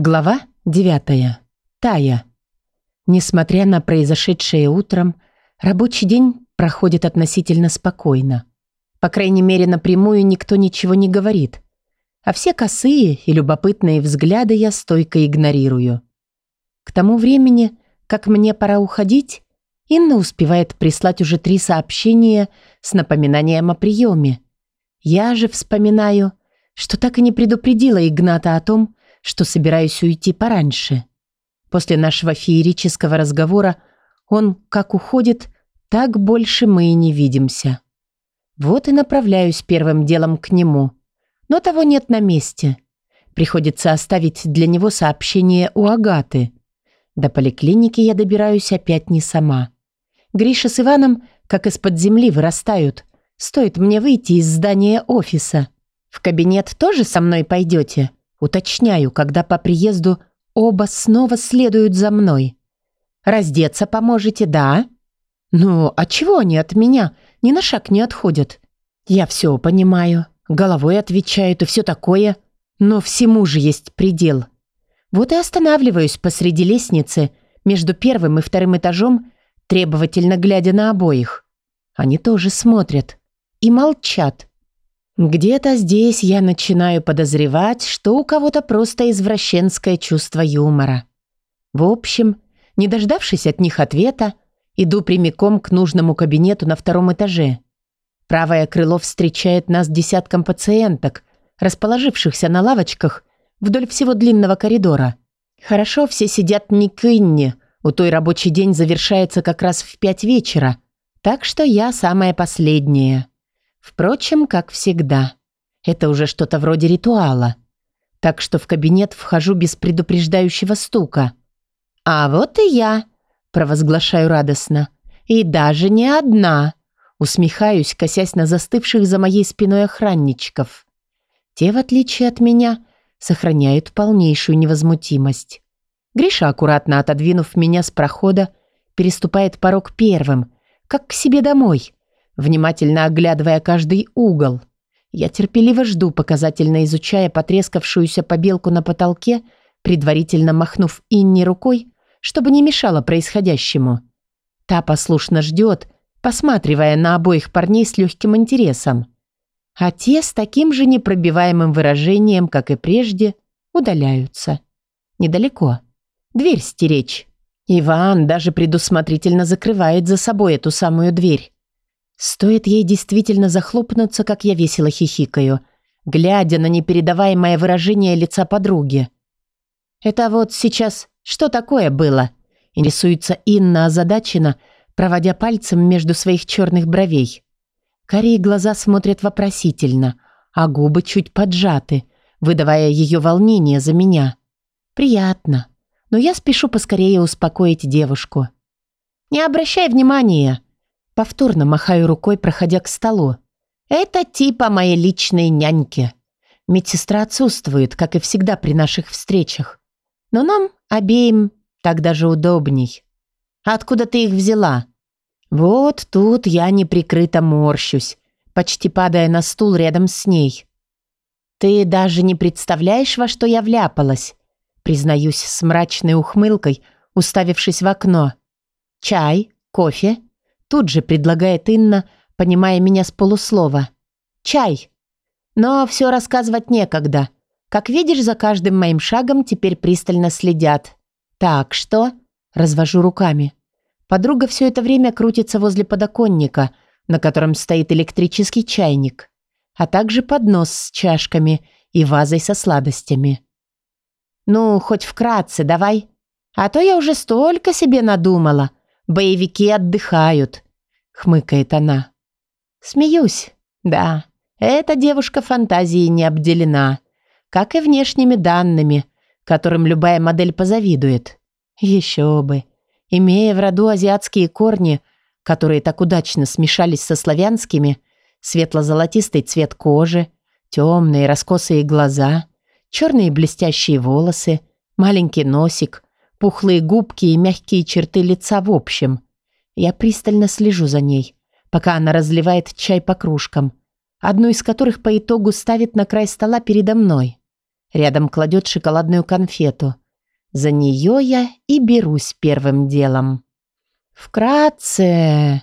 Глава 9. Тая. Несмотря на произошедшее утром, рабочий день проходит относительно спокойно. По крайней мере, напрямую никто ничего не говорит. А все косые и любопытные взгляды я стойко игнорирую. К тому времени, как мне пора уходить, Инна успевает прислать уже три сообщения с напоминанием о приеме. Я же вспоминаю, что так и не предупредила Игната о том, что собираюсь уйти пораньше. После нашего феерического разговора он как уходит, так больше мы и не видимся. Вот и направляюсь первым делом к нему. Но того нет на месте. Приходится оставить для него сообщение у Агаты. До поликлиники я добираюсь опять не сама. Гриша с Иваном как из-под земли вырастают. Стоит мне выйти из здания офиса. В кабинет тоже со мной пойдете? Уточняю, когда по приезду оба снова следуют за мной. «Раздеться поможете, да?» «Ну, а чего они от меня? Ни на шаг не отходят». «Я все понимаю, головой отвечают и все такое, но всему же есть предел». Вот и останавливаюсь посреди лестницы между первым и вторым этажом, требовательно глядя на обоих. Они тоже смотрят и молчат. Где-то здесь я начинаю подозревать, что у кого-то просто извращенское чувство юмора. В общем, не дождавшись от них ответа, иду прямиком к нужному кабинету на втором этаже. Правое крыло встречает нас десятком пациенток, расположившихся на лавочках вдоль всего длинного коридора. Хорошо все сидят не к Инне, у той рабочий день завершается как раз в пять вечера, так что я самая последняя. Впрочем, как всегда. Это уже что-то вроде ритуала. Так что в кабинет вхожу без предупреждающего стука. «А вот и я», — провозглашаю радостно. «И даже не одна», — усмехаюсь, косясь на застывших за моей спиной охранничков. Те, в отличие от меня, сохраняют полнейшую невозмутимость. Гриша, аккуратно отодвинув меня с прохода, переступает порог первым, как к себе домой — внимательно оглядывая каждый угол. Я терпеливо жду, показательно изучая потрескавшуюся побелку на потолке, предварительно махнув Инне рукой, чтобы не мешало происходящему. Та послушно ждет, посматривая на обоих парней с легким интересом. А те с таким же непробиваемым выражением, как и прежде, удаляются. Недалеко. Дверь стеречь. Иван даже предусмотрительно закрывает за собой эту самую дверь. Стоит ей действительно захлопнуться, как я весело хихикаю, глядя на непередаваемое выражение лица подруги. «Это вот сейчас что такое было?» Интересуется Инна озадачена, проводя пальцем между своих черных бровей. Карие глаза смотрят вопросительно, а губы чуть поджаты, выдавая ее волнение за меня. «Приятно, но я спешу поскорее успокоить девушку». «Не обращай внимания», Повторно махаю рукой, проходя к столу. «Это типа моей личной няньки. Медсестра отсутствует, как и всегда при наших встречах. Но нам обеим так даже удобней. Откуда ты их взяла?» Вот тут я неприкрыто морщусь, почти падая на стул рядом с ней. «Ты даже не представляешь, во что я вляпалась», признаюсь с мрачной ухмылкой, уставившись в окно. «Чай? Кофе?» Тут же предлагает Инна, понимая меня с полуслова. «Чай!» Но все рассказывать некогда. Как видишь, за каждым моим шагом теперь пристально следят. Так что? Развожу руками. Подруга все это время крутится возле подоконника, на котором стоит электрический чайник, а также поднос с чашками и вазой со сладостями. «Ну, хоть вкратце давай. А то я уже столько себе надумала. Боевики отдыхают», — хмыкает она. Смеюсь. Да, эта девушка фантазией не обделена, как и внешними данными, которым любая модель позавидует. Еще бы. Имея в роду азиатские корни, которые так удачно смешались со славянскими, светло-золотистый цвет кожи, темные раскосые глаза, черные блестящие волосы, маленький носик, пухлые губки и мягкие черты лица в общем. Я пристально слежу за ней, пока она разливает чай по кружкам, одну из которых по итогу ставит на край стола передо мной. Рядом кладет шоколадную конфету. За нее я и берусь первым делом. Вкратце,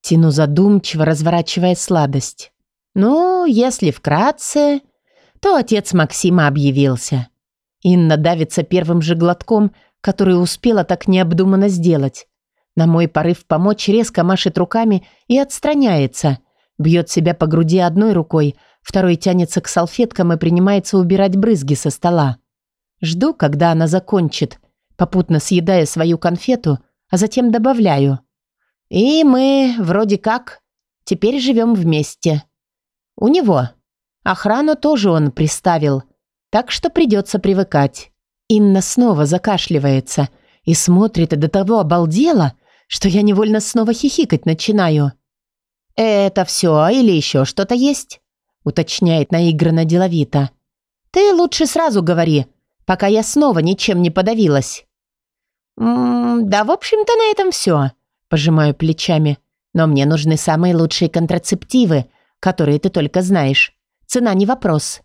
тяну задумчиво, разворачивая сладость. Ну, если вкратце, то отец Максима объявился. Инна давится первым же глотком, который успела так необдуманно сделать. На мой порыв помочь резко машет руками и отстраняется. Бьет себя по груди одной рукой, второй тянется к салфеткам и принимается убирать брызги со стола. Жду, когда она закончит, попутно съедая свою конфету, а затем добавляю. И мы, вроде как, теперь живем вместе. У него. Охрану тоже он приставил, так что придется привыкать. Инна снова закашливается и смотрит до того обалдела, что я невольно снова хихикать начинаю. «Это все или еще что-то есть?» уточняет наигранно деловито. «Ты лучше сразу говори, пока я снова ничем не подавилась». «М -м, «Да, в общем-то, на этом все», – пожимаю плечами. «Но мне нужны самые лучшие контрацептивы, которые ты только знаешь. Цена не вопрос».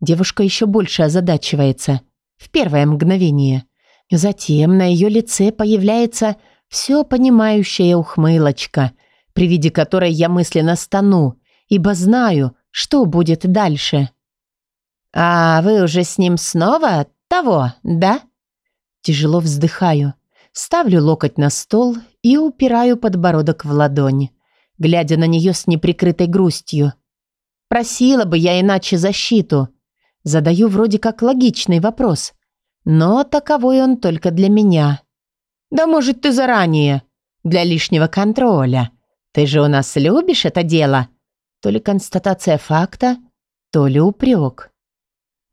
Девушка еще больше озадачивается. В первое мгновение. Затем на ее лице появляется все понимающая ухмылочка, при виде которой я мысленно стану, ибо знаю, что будет дальше. «А вы уже с ним снова того, да?» Тяжело вздыхаю, ставлю локоть на стол и упираю подбородок в ладонь, глядя на нее с неприкрытой грустью. Просила бы я иначе защиту. Задаю вроде как логичный вопрос, но таковой он только для меня. Да может, ты заранее, для лишнего контроля. Ты же у нас любишь это дело? То ли констатация факта, то ли упрек.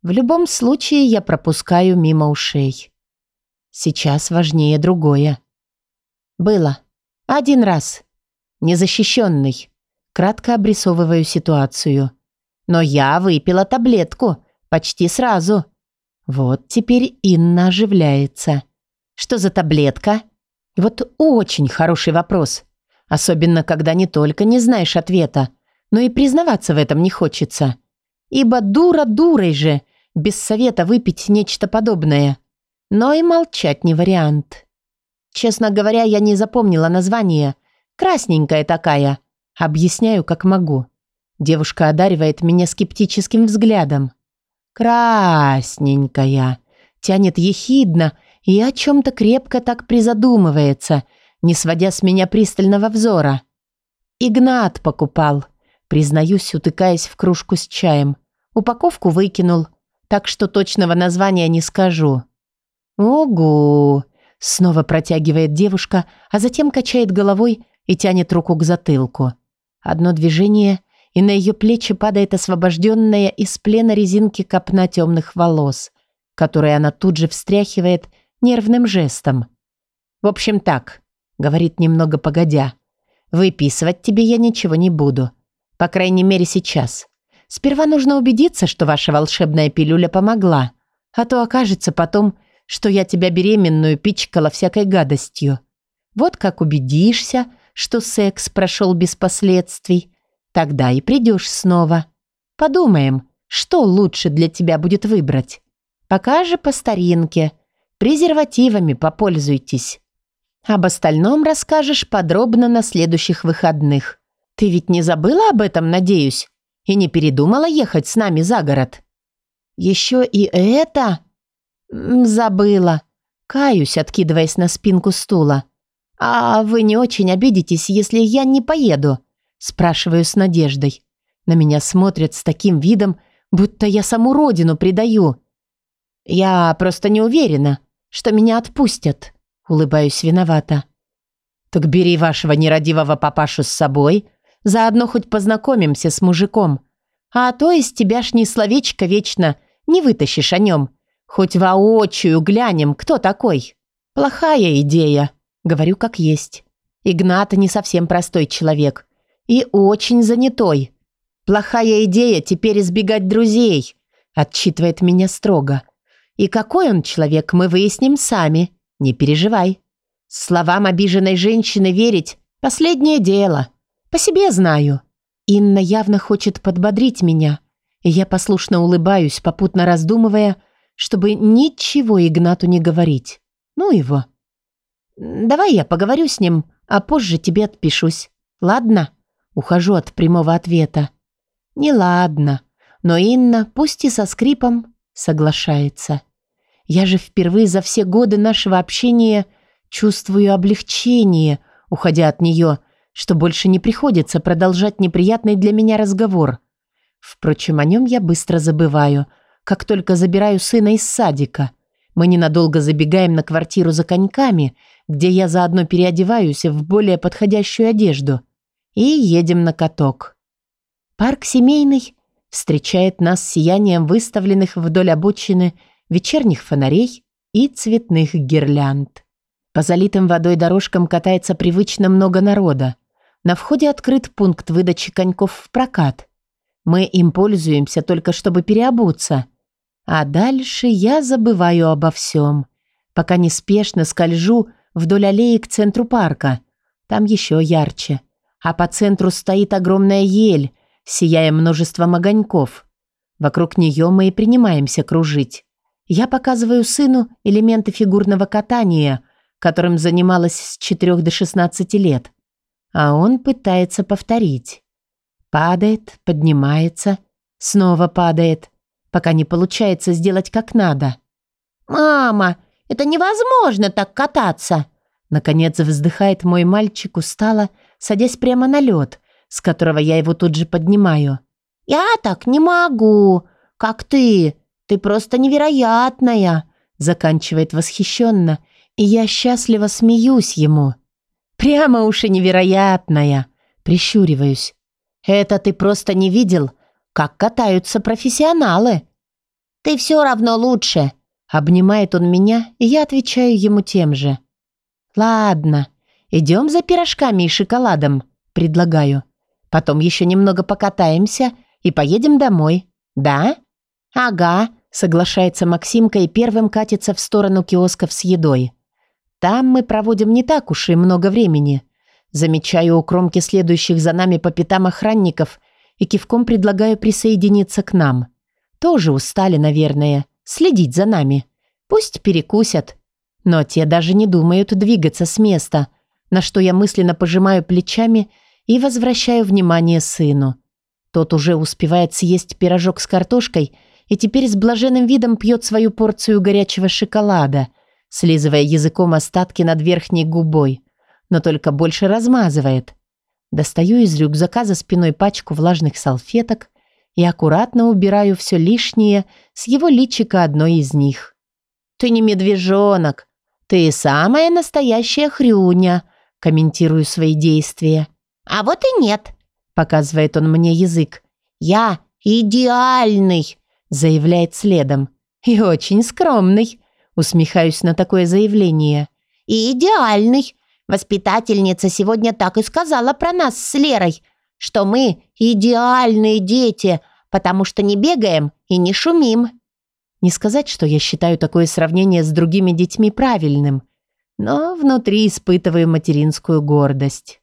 В любом случае я пропускаю мимо ушей. Сейчас важнее другое. Было. Один раз. Незащищенный. Кратко обрисовываю ситуацию. Но я выпила таблетку. Почти сразу. Вот теперь Инна оживляется. Что за таблетка? Вот очень хороший вопрос. Особенно, когда не только не знаешь ответа, но и признаваться в этом не хочется. Ибо дура дурой же, без совета выпить нечто подобное. Но и молчать не вариант. Честно говоря, я не запомнила название. Красненькая такая. Объясняю, как могу. Девушка одаривает меня скептическим взглядом. Красненькая. Тянет ехидно и о чем-то крепко так призадумывается, не сводя с меня пристального взора. Игнат покупал. Признаюсь, утыкаясь в кружку с чаем. Упаковку выкинул, так что точного названия не скажу. «Ого!» — снова протягивает девушка, а затем качает головой и тянет руку к затылку. Одно движение, и на ее плечи падает освобожденная из плена резинки копна темных волос, которые она тут же встряхивает нервным жестом. «В общем так», — говорит немного погодя, — «выписывать тебе я ничего не буду. По крайней мере, сейчас. Сперва нужно убедиться, что ваша волшебная пилюля помогла, а то окажется потом, что я тебя беременную пичкала всякой гадостью. Вот как убедишься, что секс прошел без последствий, тогда и придешь снова. Подумаем, что лучше для тебя будет выбрать. Пока же по старинке. Презервативами попользуйтесь. Об остальном расскажешь подробно на следующих выходных. Ты ведь не забыла об этом, надеюсь, и не передумала ехать с нами за город? Еще и это? Забыла. Каюсь, откидываясь на спинку стула. А вы не очень обидитесь, если я не поеду? Спрашиваю с надеждой. На меня смотрят с таким видом, будто я саму родину предаю. Я просто не уверена, что меня отпустят. Улыбаюсь виновата. Так бери вашего нерадивого папашу с собой, Заодно хоть познакомимся с мужиком. А то из тебя ж ни словечко вечно не вытащишь о нем. Хоть воочию глянем, кто такой. Плохая идея, говорю как есть. Игната не совсем простой человек. И очень занятой. Плохая идея теперь избегать друзей, отчитывает меня строго. И какой он человек, мы выясним сами. Не переживай. Словам обиженной женщины верить – последнее дело. По себе знаю. Инна явно хочет подбодрить меня. И я послушно улыбаюсь, попутно раздумывая, чтобы ничего Игнату не говорить. Ну его. «Давай я поговорю с ним, а позже тебе отпишусь. Ладно?» Ухожу от прямого ответа. «Не ладно». Но Инна, пусть и со скрипом, соглашается. Я же впервые за все годы нашего общения чувствую облегчение, уходя от нее, что больше не приходится продолжать неприятный для меня разговор. Впрочем, о нем я быстро забываю, как только забираю сына из садика. Мы ненадолго забегаем на квартиру за коньками, где я заодно переодеваюсь в более подходящую одежду, и едем на каток. Парк семейный встречает нас сиянием выставленных вдоль обочины вечерних фонарей и цветных гирлянд. По залитым водой дорожкам катается привычно много народа. На входе открыт пункт выдачи коньков в прокат. Мы им пользуемся только чтобы переобуться. А дальше я забываю обо всем, пока неспешно скольжу вдоль аллеи к центру парка. Там еще ярче. А по центру стоит огромная ель, сияя множеством огоньков. Вокруг нее мы и принимаемся кружить. Я показываю сыну элементы фигурного катания, которым занималась с 4 до 16 лет. А он пытается повторить. Падает, поднимается, снова падает, пока не получается сделать как надо. «Мама, это невозможно так кататься!» Наконец вздыхает мой мальчик устало, садясь прямо на лед, с которого я его тут же поднимаю. «Я так не могу, как ты. Ты просто невероятная!» Заканчивает восхищенно, и я счастливо смеюсь ему. «Прямо уж и невероятная!» Прищуриваюсь. «Это ты просто не видел, как катаются профессионалы!» «Ты все равно лучше!» Обнимает он меня, и я отвечаю ему тем же. «Ладно, идем за пирожками и шоколадом», предлагаю. Потом еще немного покатаемся и поедем домой. Да? Ага, соглашается Максимка и первым катится в сторону киосков с едой. Там мы проводим не так уж и много времени. Замечаю у кромки следующих за нами по пятам охранников и кивком предлагаю присоединиться к нам. Тоже устали, наверное, следить за нами. Пусть перекусят. Но те даже не думают двигаться с места, на что я мысленно пожимаю плечами и возвращаю внимание сыну. Тот уже успевает съесть пирожок с картошкой и теперь с блаженным видом пьет свою порцию горячего шоколада, слизывая языком остатки над верхней губой, но только больше размазывает. Достаю из рюкзака за спиной пачку влажных салфеток и аккуратно убираю все лишнее с его личика одной из них. «Ты не медвежонок, ты самая настоящая хрюня», комментирую свои действия. «А вот и нет», — показывает он мне язык. «Я идеальный», — заявляет следом. «И очень скромный», — усмехаюсь на такое заявление. «И идеальный. Воспитательница сегодня так и сказала про нас с Лерой, что мы идеальные дети, потому что не бегаем и не шумим». Не сказать, что я считаю такое сравнение с другими детьми правильным, но внутри испытываю материнскую гордость.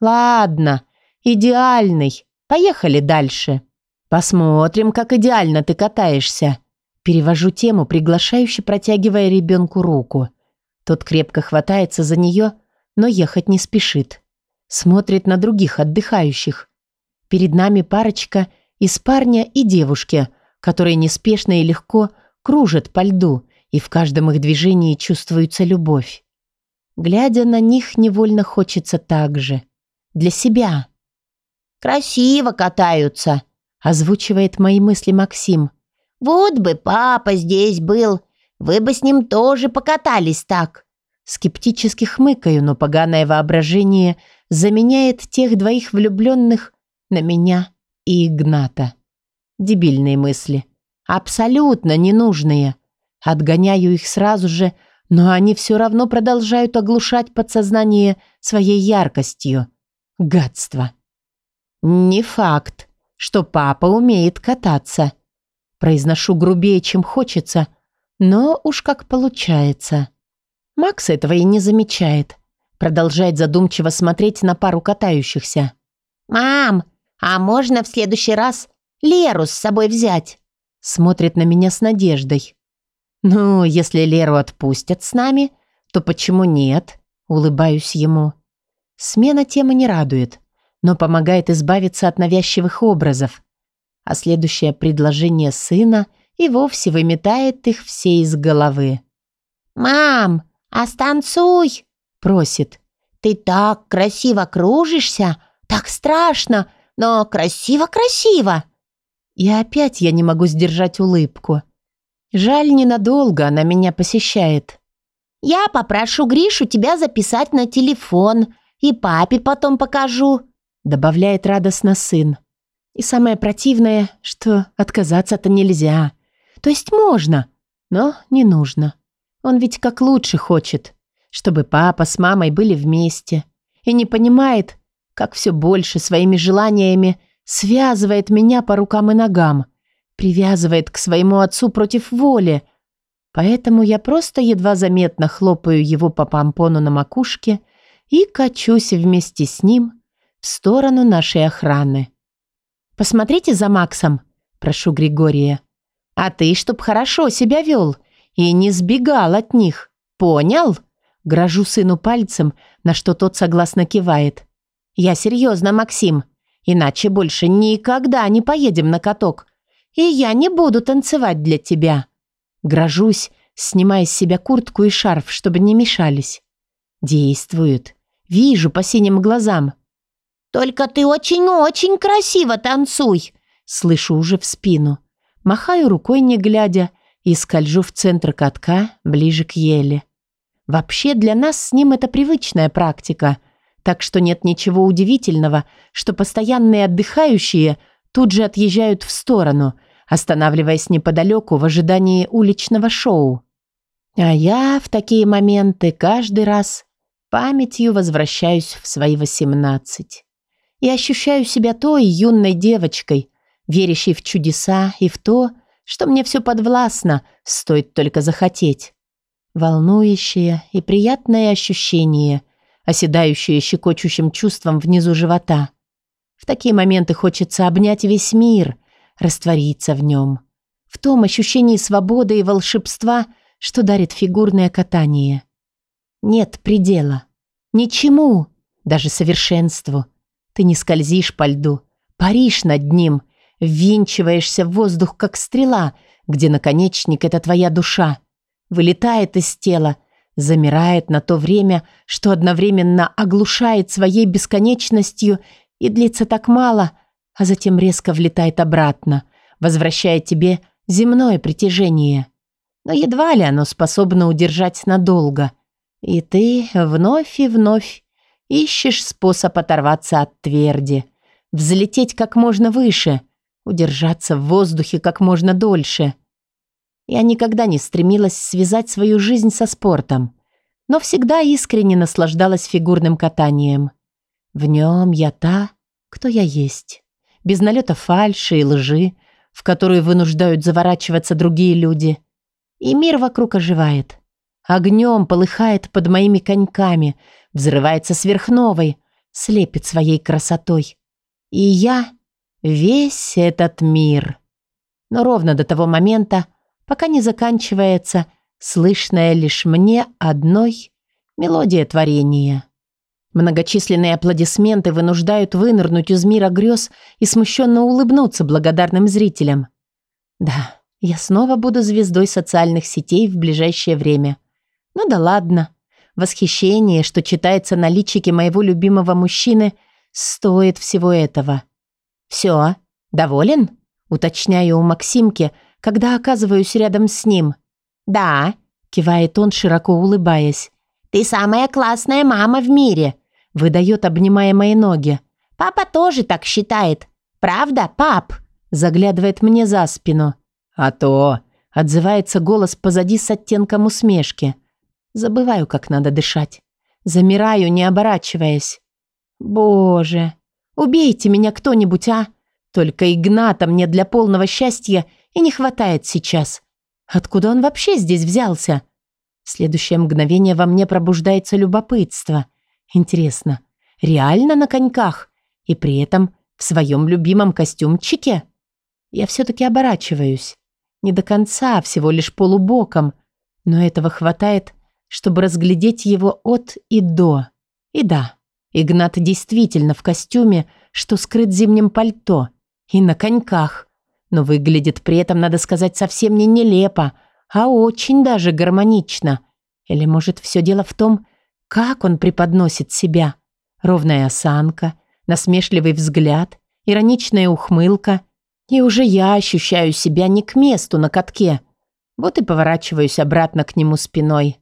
Ладно, идеальный. Поехали дальше. Посмотрим, как идеально ты катаешься. Перевожу тему, приглашающе протягивая ребенку руку. Тот крепко хватается за нее, но ехать не спешит. Смотрит на других отдыхающих. Перед нами парочка из парня и девушки, которые неспешно и легко кружат по льду, и в каждом их движении чувствуется любовь. Глядя на них, невольно хочется так же для себя. «Красиво катаются», — озвучивает мои мысли Максим. «Вот бы папа здесь был, вы бы с ним тоже покатались так». Скептически хмыкаю, но поганое воображение заменяет тех двоих влюбленных на меня и Игната. Дебильные мысли. Абсолютно ненужные. Отгоняю их сразу же, но они все равно продолжают оглушать подсознание своей яркостью. Гадство. Не факт, что папа умеет кататься. Произношу грубее, чем хочется, но уж как получается. Макс этого и не замечает. Продолжает задумчиво смотреть на пару катающихся. «Мам, а можно в следующий раз Леру с собой взять?» Смотрит на меня с надеждой. «Ну, если Леру отпустят с нами, то почему нет?» Улыбаюсь ему. Смена темы не радует, но помогает избавиться от навязчивых образов. А следующее предложение сына и вовсе выметает их все из головы. «Мам, а станцуй!» – просит. «Ты так красиво кружишься, так страшно, но красиво-красиво!» И опять я не могу сдержать улыбку. Жаль, ненадолго она меня посещает. «Я попрошу Гришу тебя записать на телефон, и папе потом покажу», добавляет радостно сын. И самое противное, что отказаться-то нельзя. То есть можно, но не нужно. Он ведь как лучше хочет, чтобы папа с мамой были вместе. И не понимает, как все больше своими желаниями связывает меня по рукам и ногам, привязывает к своему отцу против воли. Поэтому я просто едва заметно хлопаю его по помпону на макушке и качусь вместе с ним в сторону нашей охраны. «Посмотрите за Максом», – прошу Григория. «А ты, чтоб хорошо себя вел и не сбегал от них, понял?» Грожу сыну пальцем, на что тот согласно кивает. «Я серьезно, Максим. Иначе больше никогда не поедем на каток. И я не буду танцевать для тебя. Грожусь, снимая с себя куртку и шарф, чтобы не мешались. Действуют. Вижу по синим глазам. «Только ты очень-очень красиво танцуй!» Слышу уже в спину. Махаю рукой, не глядя, и скольжу в центр катка, ближе к еле. Вообще для нас с ним это привычная практика – так что нет ничего удивительного, что постоянные отдыхающие тут же отъезжают в сторону, останавливаясь неподалеку в ожидании уличного шоу. А я в такие моменты каждый раз памятью возвращаюсь в свои восемнадцать и ощущаю себя той юной девочкой, верящей в чудеса и в то, что мне все подвластно, стоит только захотеть. Волнующее и приятное ощущение, оседающее щекочущим чувством внизу живота. В такие моменты хочется обнять весь мир, раствориться в нем. В том ощущении свободы и волшебства, что дарит фигурное катание. Нет предела. Ничему, даже совершенству. Ты не скользишь по льду, паришь над ним, ввинчиваешься в воздух, как стрела, где наконечник — это твоя душа. Вылетает из тела — замирает на то время, что одновременно оглушает своей бесконечностью и длится так мало, а затем резко влетает обратно, возвращая тебе земное притяжение. Но едва ли оно способно удержать надолго. И ты вновь и вновь ищешь способ оторваться от тверди, взлететь как можно выше, удержаться в воздухе как можно дольше — я никогда не стремилась связать свою жизнь со спортом, но всегда искренне наслаждалась фигурным катанием. В нем я та, кто я есть, без налета фальши и лжи, в которую вынуждают заворачиваться другие люди. И мир вокруг оживает. Огнем полыхает под моими коньками, взрывается сверхновой, слепит своей красотой. И я — весь этот мир. Но ровно до того момента, пока не заканчивается слышная лишь мне одной мелодия творения. Многочисленные аплодисменты вынуждают вынырнуть из мира грез и смущенно улыбнуться благодарным зрителям. Да, я снова буду звездой социальных сетей в ближайшее время. Ну да ладно. Восхищение, что читается на личике моего любимого мужчины, стоит всего этого. «Все, доволен?» Уточняю у Максимки – когда оказываюсь рядом с ним. «Да», — кивает он, широко улыбаясь. «Ты самая классная мама в мире», — выдает, обнимая мои ноги. «Папа тоже так считает. Правда, пап?» Заглядывает мне за спину. «А то!» — отзывается голос позади с оттенком усмешки. Забываю, как надо дышать. Замираю, не оборачиваясь. «Боже, убейте меня кто-нибудь, а! Только Игната мне для полного счастья и не хватает сейчас. Откуда он вообще здесь взялся? Следующее мгновение во мне пробуждается любопытство. Интересно, реально на коньках? И при этом в своем любимом костюмчике? Я все-таки оборачиваюсь. Не до конца, всего лишь полубоком, но этого хватает, чтобы разглядеть его от и до. И да, Игнат действительно в костюме, что скрыт зимним пальто, и на коньках, но выглядит при этом, надо сказать, совсем не нелепо, а очень даже гармонично. Или, может, все дело в том, как он преподносит себя. Ровная осанка, насмешливый взгляд, ироничная ухмылка. И уже я ощущаю себя не к месту на катке. Вот и поворачиваюсь обратно к нему спиной.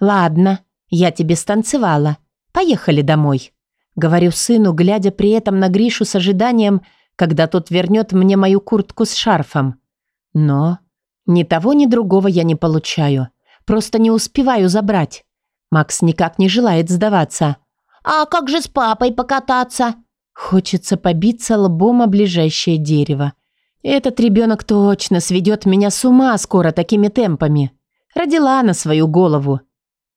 «Ладно, я тебе станцевала. Поехали домой», — говорю сыну, глядя при этом на Гришу с ожиданием, когда тот вернет мне мою куртку с шарфом. Но ни того, ни другого я не получаю. Просто не успеваю забрать. Макс никак не желает сдаваться. «А как же с папой покататься?» Хочется побиться лбом о ближайшее дерево. Этот ребенок точно сведет меня с ума скоро такими темпами. Родила на свою голову.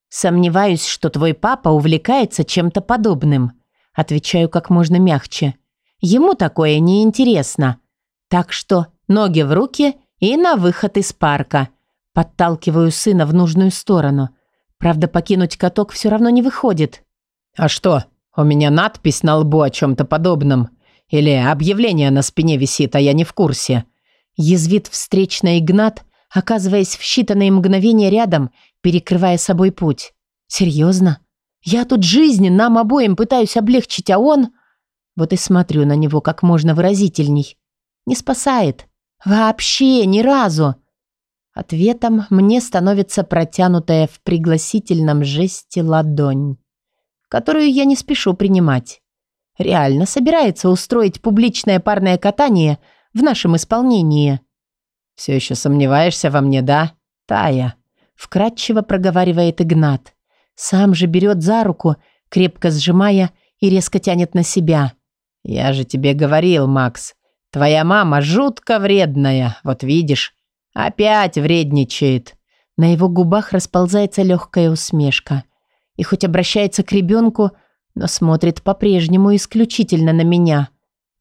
Сомневаюсь, что твой папа увлекается чем-то подобным. Отвечаю как можно мягче. Ему такое не интересно. Так что ноги в руки и на выход из парка. Подталкиваю сына в нужную сторону. Правда, покинуть каток все равно не выходит. «А что, у меня надпись на лбу о чем-то подобном? Или объявление на спине висит, а я не в курсе?» Язвит встречно Игнат, оказываясь в считанные мгновения рядом, перекрывая собой путь. «Серьезно? Я тут жизни нам обоим пытаюсь облегчить, а он...» Вот и смотрю на него как можно выразительней. Не спасает. Вообще ни разу. Ответом мне становится протянутая в пригласительном жесте ладонь которую я не спешу принимать. Реально собирается устроить публичное парное катание в нашем исполнении. «Все еще сомневаешься во мне, да, Тая?» Вкратчиво проговаривает Игнат. Сам же берет за руку, крепко сжимая и резко тянет на себя. «Я же тебе говорил, Макс, твоя мама жутко вредная, вот видишь, опять вредничает». На его губах расползается легкая усмешка – и хоть обращается к ребенку, но смотрит по-прежнему исключительно на меня.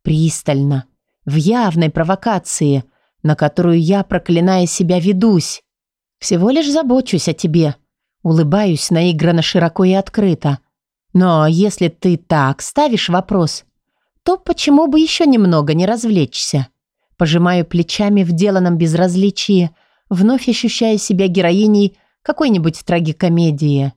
Пристально, в явной провокации, на которую я, проклиная себя, ведусь. Всего лишь забочусь о тебе. Улыбаюсь наигранно широко и открыто. Но если ты так ставишь вопрос, то почему бы еще немного не развлечься? Пожимаю плечами в деланном безразличии, вновь ощущая себя героиней какой-нибудь трагикомедии.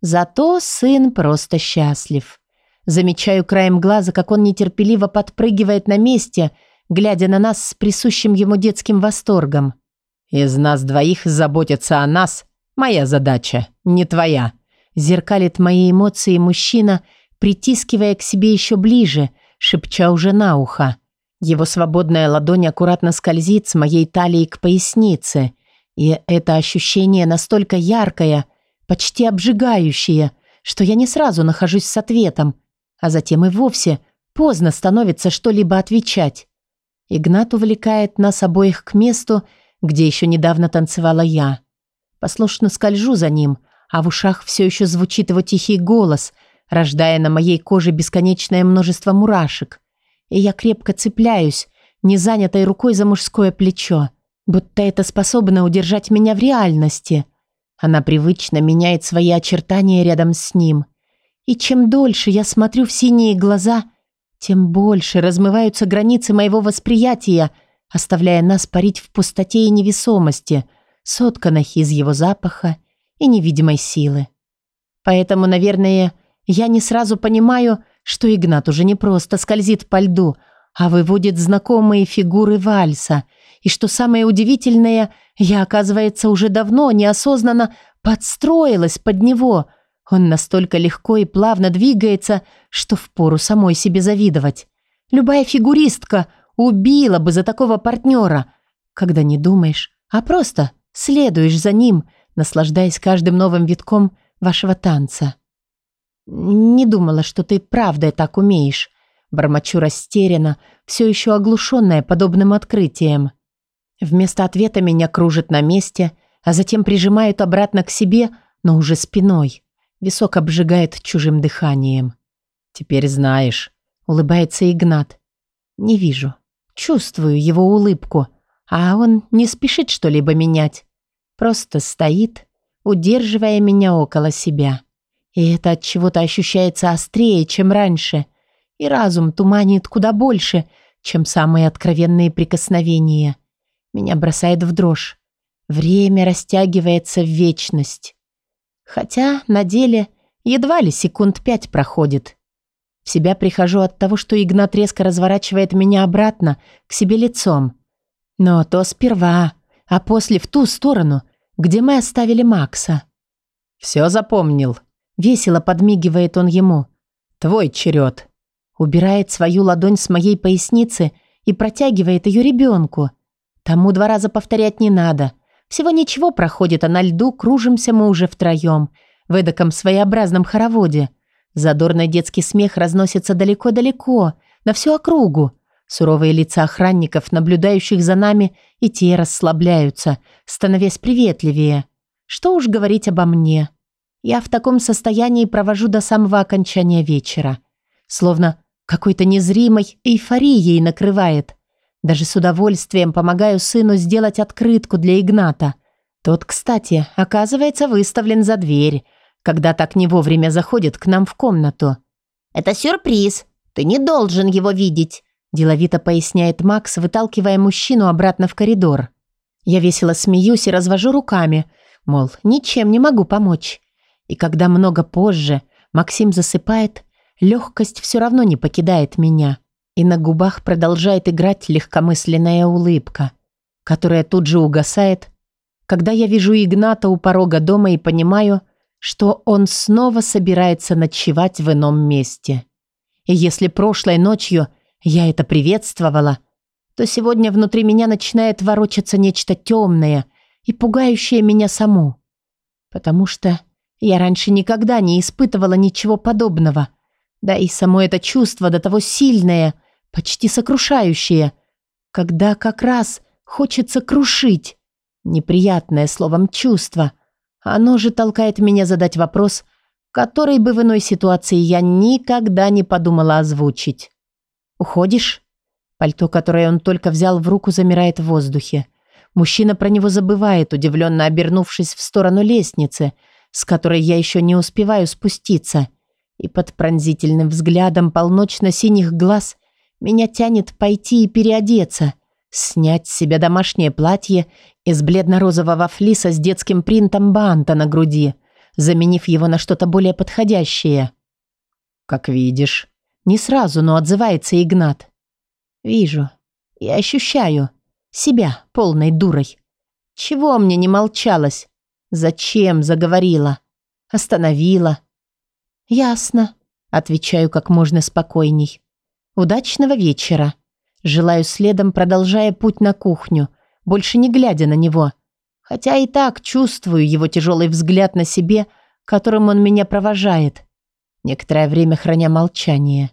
Зато сын просто счастлив. Замечаю краем глаза, как он нетерпеливо подпрыгивает на месте, глядя на нас с присущим ему детским восторгом. «Из нас двоих заботиться о нас – моя задача, не твоя», – зеркалит мои эмоции мужчина, притискивая к себе еще ближе, шепча уже на ухо. Его свободная ладонь аккуратно скользит с моей талии к пояснице, и это ощущение настолько яркое – почти обжигающее, что я не сразу нахожусь с ответом, а затем и вовсе поздно становится что-либо отвечать. Игнат увлекает нас обоих к месту, где еще недавно танцевала я. Послушно скольжу за ним, а в ушах все еще звучит его тихий голос, рождая на моей коже бесконечное множество мурашек. И я крепко цепляюсь, не занятой рукой за мужское плечо, будто это способно удержать меня в реальности – она привычно меняет свои очертания рядом с ним. И чем дольше я смотрю в синие глаза, тем больше размываются границы моего восприятия, оставляя нас парить в пустоте и невесомости, сотканных из его запаха и невидимой силы. Поэтому, наверное, я не сразу понимаю, что Игнат уже не просто скользит по льду, а выводит знакомые фигуры вальса — и что самое удивительное, я, оказывается, уже давно неосознанно подстроилась под него. Он настолько легко и плавно двигается, что впору самой себе завидовать. Любая фигуристка убила бы за такого партнера, когда не думаешь, а просто следуешь за ним, наслаждаясь каждым новым витком вашего танца. «Не думала, что ты правда так умеешь», бормочу растерянно, все еще оглушенная подобным открытием. Вместо ответа меня кружит на месте, а затем прижимают обратно к себе, но уже спиной. Висок обжигает чужим дыханием. «Теперь знаешь», — улыбается Игнат. «Не вижу. Чувствую его улыбку, а он не спешит что-либо менять. Просто стоит, удерживая меня около себя. И это от чего-то ощущается острее, чем раньше. И разум туманит куда больше, чем самые откровенные прикосновения. Меня бросает в дрожь. Время растягивается в вечность. Хотя на деле едва ли секунд пять проходит. В себя прихожу от того, что Игнат резко разворачивает меня обратно, к себе лицом. Но то сперва, а после в ту сторону, где мы оставили Макса. «Все запомнил», Весело подмигивает он ему. «Твой черед». Убирает свою ладонь с моей поясницы и протягивает ее ребенку. Тому два раза повторять не надо. Всего ничего проходит, а на льду кружимся мы уже втроем, в эдаком своеобразном хороводе. Задорный детский смех разносится далеко-далеко, на всю округу. Суровые лица охранников, наблюдающих за нами, и те расслабляются, становясь приветливее. Что уж говорить обо мне. Я в таком состоянии провожу до самого окончания вечера. Словно какой-то незримой эйфорией накрывает. Даже с удовольствием помогаю сыну сделать открытку для Игната. Тот, кстати, оказывается выставлен за дверь, когда так не вовремя заходит к нам в комнату. «Это сюрприз. Ты не должен его видеть», деловито поясняет Макс, выталкивая мужчину обратно в коридор. Я весело смеюсь и развожу руками, мол, ничем не могу помочь. И когда много позже Максим засыпает, легкость все равно не покидает меня, и на губах продолжает играть легкомысленная улыбка, которая тут же угасает, когда я вижу Игната у порога дома и понимаю, что он снова собирается ночевать в ином месте. И если прошлой ночью я это приветствовала, то сегодня внутри меня начинает ворочаться нечто темное и пугающее меня саму. Потому что я раньше никогда не испытывала ничего подобного. Да и само это чувство до того сильное, почти сокрушающее, когда как раз хочется крушить. Неприятное словом чувство. Оно же толкает меня задать вопрос, который бы в иной ситуации я никогда не подумала озвучить. «Уходишь?» Пальто, которое он только взял в руку, замирает в воздухе. Мужчина про него забывает, удивленно обернувшись в сторону лестницы – с которой я еще не успеваю спуститься, и под пронзительным взглядом полночно-синих глаз меня тянет пойти и переодеться, снять с себя домашнее платье из бледно-розового флиса с детским принтом банта на груди, заменив его на что-то более подходящее. «Как видишь». Не сразу, но отзывается Игнат. «Вижу и ощущаю себя полной дурой. Чего мне не молчалось? Зачем заговорила? Остановила. Ясно, отвечаю как можно спокойней. Удачного вечера. Желаю следом, продолжая путь на кухню, больше не глядя на него. Хотя и так чувствую его тяжелый взгляд на себе, которым он меня провожает. Некоторое время храня молчание.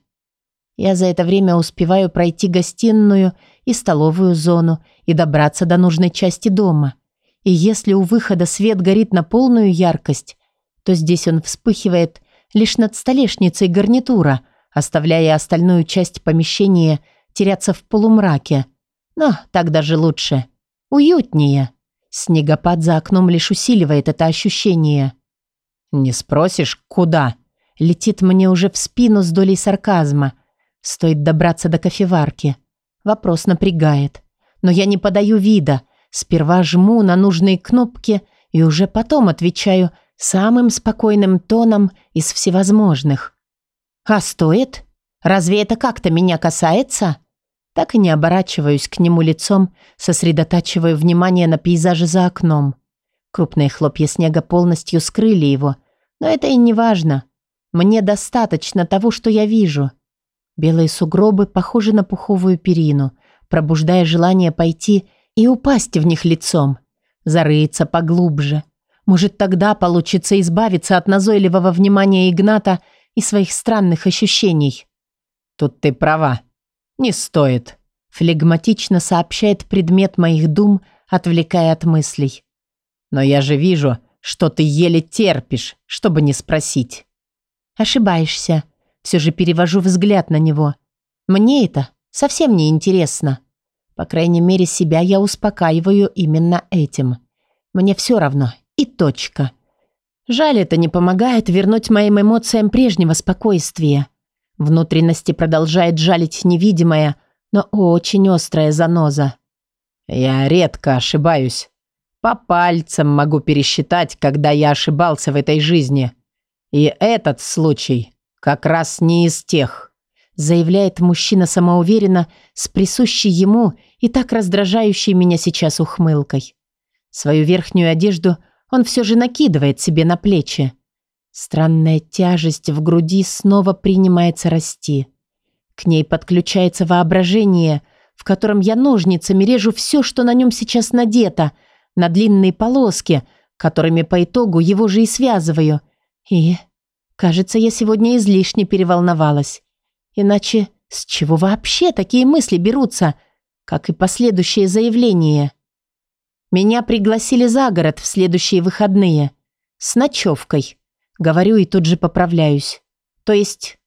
Я за это время успеваю пройти гостиную и столовую зону и добраться до нужной части дома. И если у выхода свет горит на полную яркость, то здесь он вспыхивает лишь над столешницей гарнитура, оставляя остальную часть помещения теряться в полумраке. Но так даже лучше. Уютнее. Снегопад за окном лишь усиливает это ощущение. «Не спросишь, куда?» Летит мне уже в спину с долей сарказма. Стоит добраться до кофеварки. Вопрос напрягает. Но я не подаю вида – Сперва жму на нужные кнопки и уже потом отвечаю самым спокойным тоном из всевозможных. «А стоит? Разве это как-то меня касается?» Так и не оборачиваюсь к нему лицом, сосредотачиваю внимание на пейзаже за окном. Крупные хлопья снега полностью скрыли его, но это и не важно. Мне достаточно того, что я вижу. Белые сугробы похожи на пуховую перину, пробуждая желание пойти и упасть в них лицом, зарыться поглубже. Может, тогда получится избавиться от назойливого внимания Игната и своих странных ощущений. Тут ты права. Не стоит. Флегматично сообщает предмет моих дум, отвлекая от мыслей. Но я же вижу, что ты еле терпишь, чтобы не спросить. Ошибаешься. Все же перевожу взгляд на него. Мне это совсем не интересно. По крайней мере, себя я успокаиваю именно этим. Мне все равно. И точка. Жаль, это не помогает вернуть моим эмоциям прежнего спокойствия. Внутренности продолжает жалить невидимая, но очень острая заноза. Я редко ошибаюсь. По пальцам могу пересчитать, когда я ошибался в этой жизни. И этот случай как раз не из тех, заявляет мужчина самоуверенно, с присущей ему и так раздражающей меня сейчас ухмылкой. Свою верхнюю одежду он все же накидывает себе на плечи. Странная тяжесть в груди снова принимается расти. К ней подключается воображение, в котором я ножницами режу все, что на нем сейчас надето, на длинные полоски, которыми по итогу его же и связываю. И, кажется, я сегодня излишне переволновалась. Иначе с чего вообще такие мысли берутся, как и последующее заявление? Меня пригласили за город в следующие выходные. С ночевкой. Говорю и тут же поправляюсь. То есть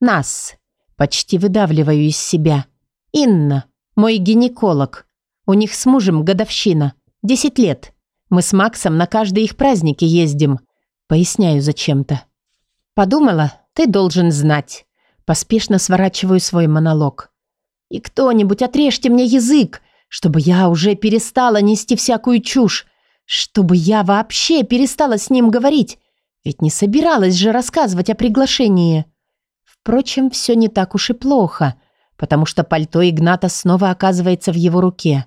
нас. Почти выдавливаю из себя. Инна, мой гинеколог. У них с мужем годовщина. Десять лет. Мы с Максом на каждые их праздники ездим. Поясняю зачем-то. Подумала, ты должен знать. Поспешно сворачиваю свой монолог. И кто-нибудь отрежьте мне язык, чтобы я уже перестала нести всякую чушь, чтобы я вообще перестала с ним говорить, ведь не собиралась же рассказывать о приглашении. Впрочем, все не так уж и плохо, потому что пальто Игната снова оказывается в его руке.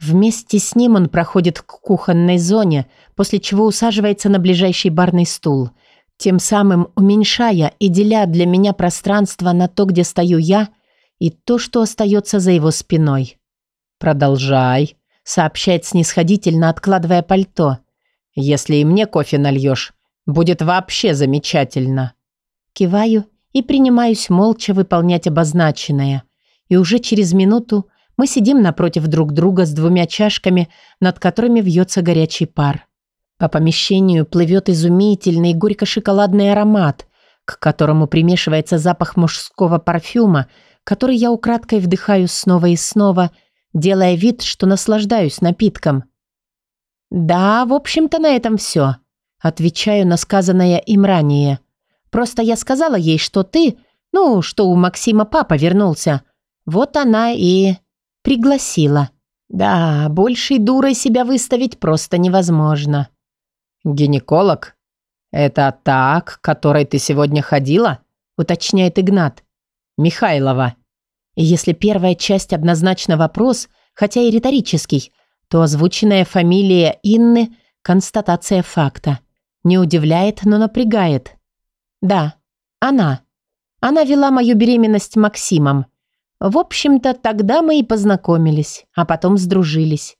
Вместе с ним он проходит к кухонной зоне, после чего усаживается на ближайший барный стул, тем самым уменьшая и деля для меня пространство на то, где стою я, и то, что остается за его спиной. «Продолжай», — сообщает снисходительно, откладывая пальто. «Если и мне кофе нальешь, будет вообще замечательно». Киваю и принимаюсь молча выполнять обозначенное. И уже через минуту мы сидим напротив друг друга с двумя чашками, над которыми вьется горячий пар. По помещению плывет изумительный горько-шоколадный аромат, к которому примешивается запах мужского парфюма, который я украдкой вдыхаю снова и снова – делая вид, что наслаждаюсь напитком. «Да, в общем-то, на этом все», — отвечаю на сказанное им ранее. «Просто я сказала ей, что ты, ну, что у Максима папа вернулся. Вот она и пригласила. Да, большей дурой себя выставить просто невозможно». «Гинеколог? Это та, к которой ты сегодня ходила?» — уточняет Игнат. «Михайлова». И если первая часть однозначно вопрос, хотя и риторический, то озвученная фамилия Инны – констатация факта. Не удивляет, но напрягает. Да, она. Она вела мою беременность Максимом. В общем-то, тогда мы и познакомились, а потом сдружились.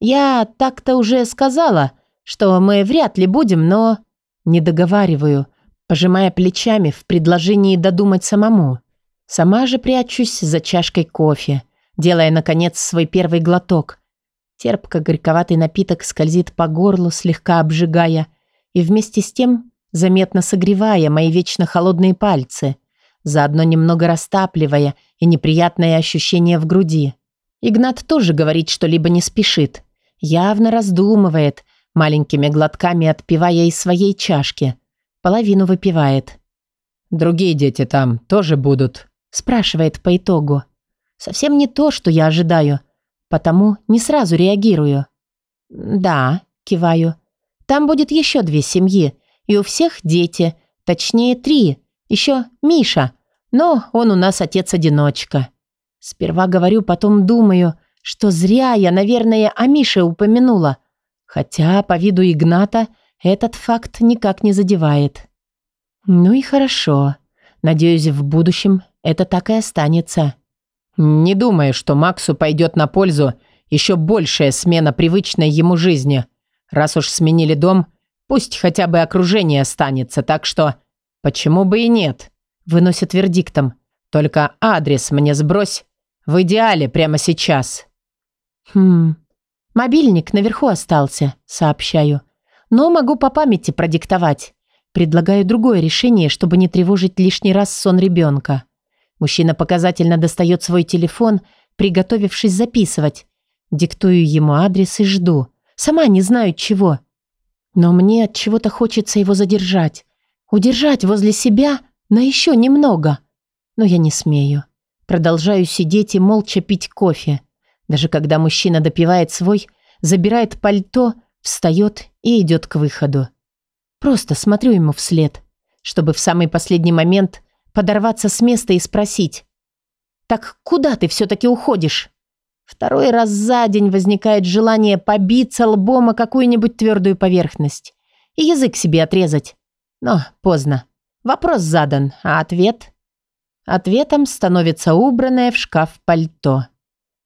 Я так-то уже сказала, что мы вряд ли будем, но... Не договариваю, пожимая плечами в предложении додумать самому. Сама же прячусь за чашкой кофе, делая, наконец, свой первый глоток. Терпко-горьковатый напиток скользит по горлу, слегка обжигая, и вместе с тем заметно согревая мои вечно холодные пальцы, заодно немного растапливая и неприятное ощущение в груди. Игнат тоже говорит, что либо не спешит, явно раздумывает, маленькими глотками отпивая из своей чашки. Половину выпивает. «Другие дети там тоже будут», Спрашивает по итогу. Совсем не то, что я ожидаю, потому не сразу реагирую. Да, киваю. Там будет еще две семьи, и у всех дети, точнее три. Еще Миша, но он у нас отец-одиночка. Сперва говорю, потом думаю, что зря я, наверное, о Мише упомянула. Хотя по виду Игната этот факт никак не задевает. Ну и хорошо. Надеюсь, в будущем это так и останется. Не думаю, что Максу пойдет на пользу еще большая смена привычной ему жизни. Раз уж сменили дом, пусть хотя бы окружение останется, так что почему бы и нет? Выносит вердиктом. Только адрес мне сбрось. В идеале прямо сейчас. Хм. Мобильник наверху остался, сообщаю. Но могу по памяти продиктовать. Предлагаю другое решение, чтобы не тревожить лишний раз сон ребенка. Мужчина показательно достает свой телефон, приготовившись записывать. Диктую ему адрес и жду. Сама не знаю чего. Но мне от чего-то хочется его задержать. Удержать возле себя на еще немного. Но я не смею. Продолжаю сидеть и молча пить кофе. Даже когда мужчина допивает свой, забирает пальто, встает и идет к выходу. Просто смотрю ему вслед, чтобы в самый последний момент подорваться с места и спросить. «Так куда ты все-таки уходишь?» Второй раз за день возникает желание побиться лбом о какую-нибудь твердую поверхность и язык себе отрезать. Но поздно. Вопрос задан, а ответ? Ответом становится убранное в шкаф пальто.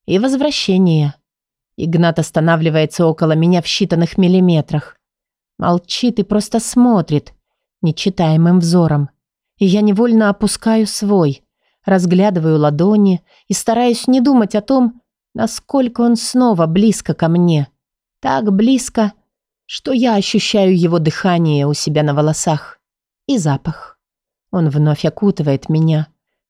И возвращение. Игнат останавливается около меня в считанных миллиметрах. Молчит и просто смотрит, нечитаемым взором. И я невольно опускаю свой, разглядываю ладони и стараюсь не думать о том, насколько он снова близко ко мне. Так близко, что я ощущаю его дыхание у себя на волосах и запах. Он вновь окутывает меня,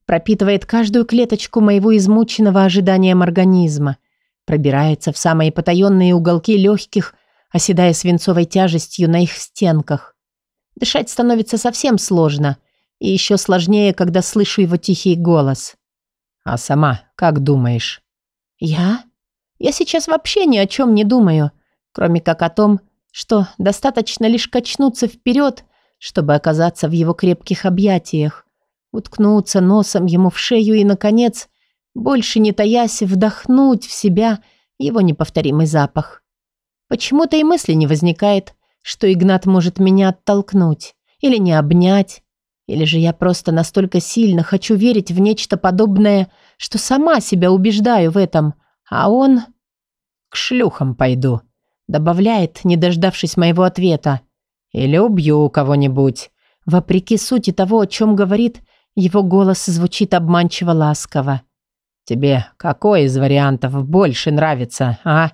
пропитывает каждую клеточку моего измученного ожиданием организма, пробирается в самые потаенные уголки легких, оседая свинцовой тяжестью на их стенках. Дышать становится совсем сложно, и еще сложнее, когда слышу его тихий голос. «А сама как думаешь?» «Я? Я сейчас вообще ни о чем не думаю, кроме как о том, что достаточно лишь качнуться вперед, чтобы оказаться в его крепких объятиях, уткнуться носом ему в шею и, наконец, больше не таясь, вдохнуть в себя его неповторимый запах. Почему-то и мысли не возникает, что Игнат может меня оттолкнуть или не обнять, или же я просто настолько сильно хочу верить в нечто подобное, что сама себя убеждаю в этом, а он... «К шлюхам пойду», — добавляет, не дождавшись моего ответа. «Или убью кого-нибудь». Вопреки сути того, о чем говорит, его голос звучит обманчиво ласково. «Тебе какой из вариантов больше нравится, а?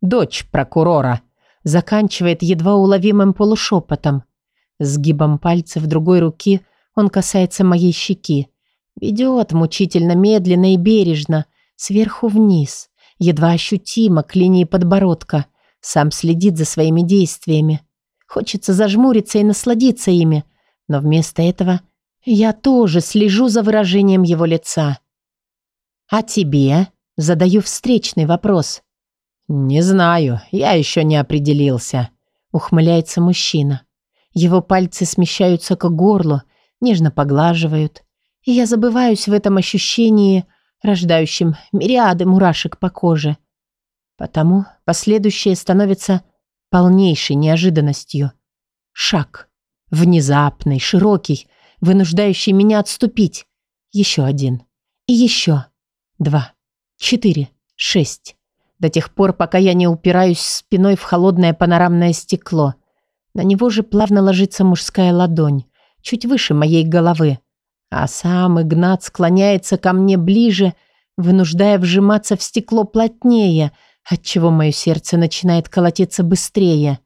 Дочь прокурора». Заканчивает едва уловимым полушепотом. Сгибом пальцев другой руки — он касается моей щеки. Ведет мучительно, медленно и бережно, сверху вниз, едва ощутимо к линии подбородка. Сам следит за своими действиями. Хочется зажмуриться и насладиться ими, но вместо этого я тоже слежу за выражением его лица. «А тебе?» – задаю встречный вопрос. «Не знаю, я еще не определился», – ухмыляется мужчина. Его пальцы смещаются к горлу, нежно поглаживают, и я забываюсь в этом ощущении, рождающем мириады мурашек по коже. Потому последующее становится полнейшей неожиданностью. Шаг. Внезапный, широкий, вынуждающий меня отступить. Еще один. И еще. Два. Четыре. Шесть. До тех пор, пока я не упираюсь спиной в холодное панорамное стекло. На него же плавно ложится мужская ладонь, чуть выше моей головы. А сам Игнат склоняется ко мне ближе, вынуждая вжиматься в стекло плотнее, отчего мое сердце начинает колотиться быстрее.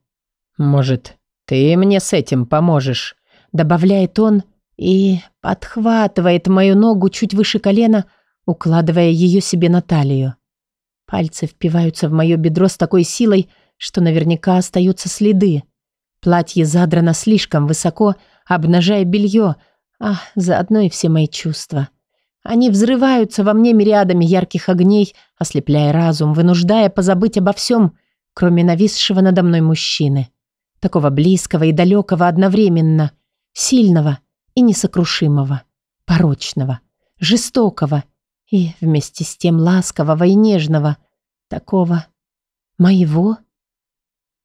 «Может, ты мне с этим поможешь?» Добавляет он и подхватывает мою ногу чуть выше колена, укладывая ее себе на талию. Пальцы впиваются в мое бедро с такой силой, что наверняка остаются следы. Платье задрано слишком высоко, обнажая белье, а заодно и все мои чувства. Они взрываются во мне мириадами ярких огней, ослепляя разум, вынуждая позабыть обо всем, кроме нависшего надо мной мужчины. Такого близкого и далекого одновременно, сильного и несокрушимого, порочного, жестокого и вместе с тем ласкового и нежного, такого моего?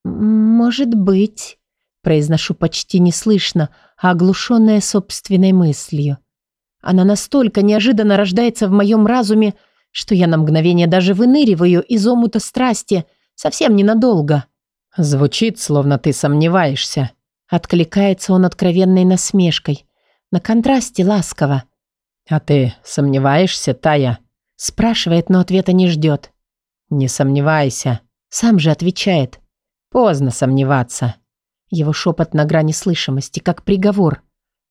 Может быть, произношу почти неслышно, а оглушенная собственной мыслью. Она настолько неожиданно рождается в моем разуме, что я на мгновение даже выныриваю из омута страсти, совсем ненадолго. «Звучит, словно ты сомневаешься», — откликается он откровенной насмешкой. На контрасте ласково. «А ты сомневаешься, Тая?» Спрашивает, но ответа не ждет. «Не сомневайся». Сам же отвечает. «Поздно сомневаться». Его шепот на грани слышимости, как приговор.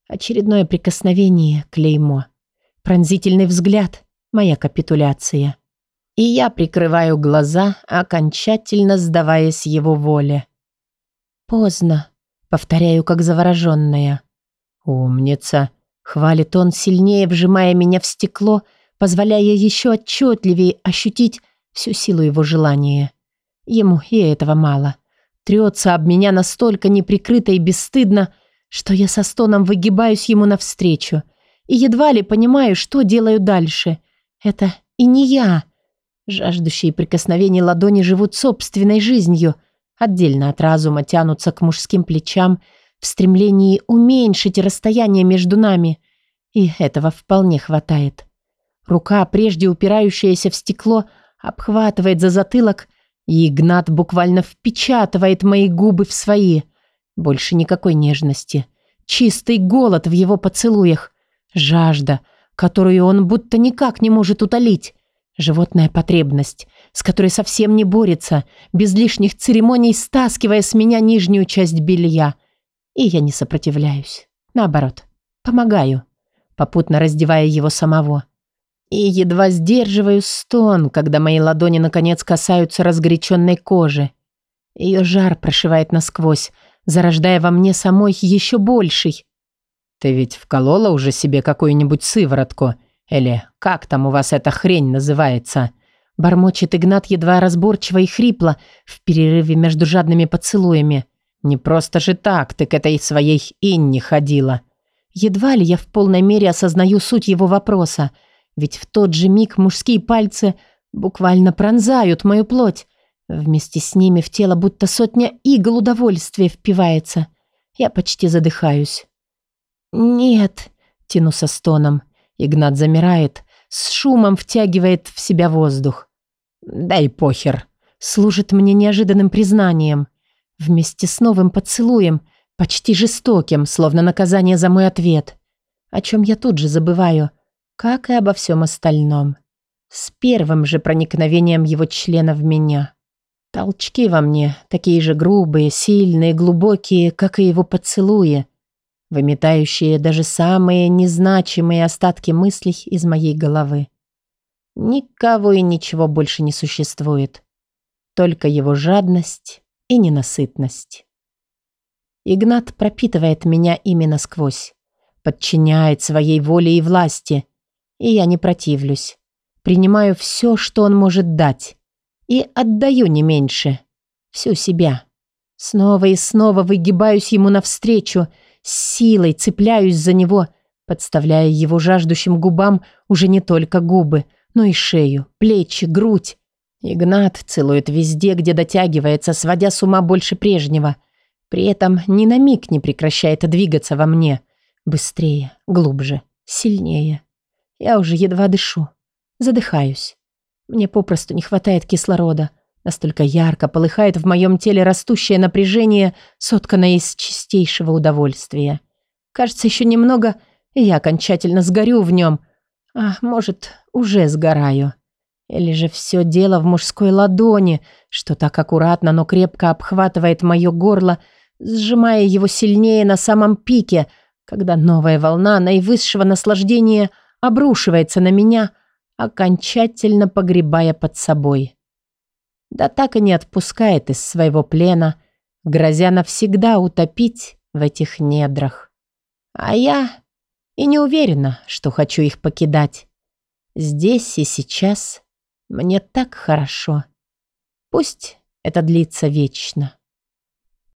Очередное прикосновение, клеймо. Пронзительный взгляд, моя капитуляция. И я прикрываю глаза, окончательно сдаваясь его воле. «Поздно», — повторяю, как завороженная. «Умница», — хвалит он, сильнее вжимая меня в стекло, позволяя еще отчетливее ощутить всю силу его желания. Ему и этого мало. Трется об меня настолько неприкрыто и бесстыдно, что я со стоном выгибаюсь ему навстречу и едва ли понимаю, что делаю дальше. Это и не я. Жаждущие прикосновений ладони живут собственной жизнью, отдельно от разума тянутся к мужским плечам в стремлении уменьшить расстояние между нами. И этого вполне хватает. Рука, прежде упирающаяся в стекло, обхватывает за затылок, и Игнат буквально впечатывает мои губы в свои. Больше никакой нежности. Чистый голод в его поцелуях. Жажда, которую он будто никак не может утолить. Животная потребность, с которой совсем не борется, без лишних церемоний стаскивая с меня нижнюю часть белья. И я не сопротивляюсь. Наоборот, помогаю, попутно раздевая его самого. И едва сдерживаю стон, когда мои ладони наконец касаются разгоряченной кожи. Ее жар прошивает насквозь, зарождая во мне самой еще больший. «Ты ведь вколола уже себе какую-нибудь сыворотку? Или как там у вас эта хрень называется?» Бормочет Игнат едва разборчиво и хрипло в перерыве между жадными поцелуями. «Не просто же так ты к этой своей Инне ходила». Едва ли я в полной мере осознаю суть его вопроса – ведь в тот же миг мужские пальцы буквально пронзают мою плоть. Вместе с ними в тело будто сотня игл удовольствия впивается. Я почти задыхаюсь. «Нет», — тяну со стоном. Игнат замирает, с шумом втягивает в себя воздух. «Дай похер», служит мне неожиданным признанием. Вместе с новым поцелуем, почти жестоким, словно наказание за мой ответ. О чем я тут же забываю — как и обо всем остальном. С первым же проникновением его члена в меня. Толчки во мне, такие же грубые, сильные, глубокие, как и его поцелуи, выметающие даже самые незначимые остатки мыслей из моей головы. Никого и ничего больше не существует. Только его жадность и ненасытность. Игнат пропитывает меня именно сквозь, подчиняет своей воле и власти, и я не противлюсь. Принимаю все, что он может дать. И отдаю не меньше. Всю себя. Снова и снова выгибаюсь ему навстречу, с силой цепляюсь за него, подставляя его жаждущим губам уже не только губы, но и шею, плечи, грудь. Игнат целует везде, где дотягивается, сводя с ума больше прежнего. При этом ни на миг не прекращает двигаться во мне. Быстрее, глубже, сильнее. Я уже едва дышу. Задыхаюсь. Мне попросту не хватает кислорода. Настолько ярко полыхает в моем теле растущее напряжение, сотканное из чистейшего удовольствия. Кажется, еще немного, и я окончательно сгорю в нем. А может, уже сгораю. Или же все дело в мужской ладони, что так аккуратно, но крепко обхватывает мое горло, сжимая его сильнее на самом пике, когда новая волна наивысшего наслаждения – обрушивается на меня, окончательно погребая под собой. Да так и не отпускает из своего плена, грозя навсегда утопить в этих недрах. А я и не уверена, что хочу их покидать. Здесь и сейчас мне так хорошо. Пусть это длится вечно.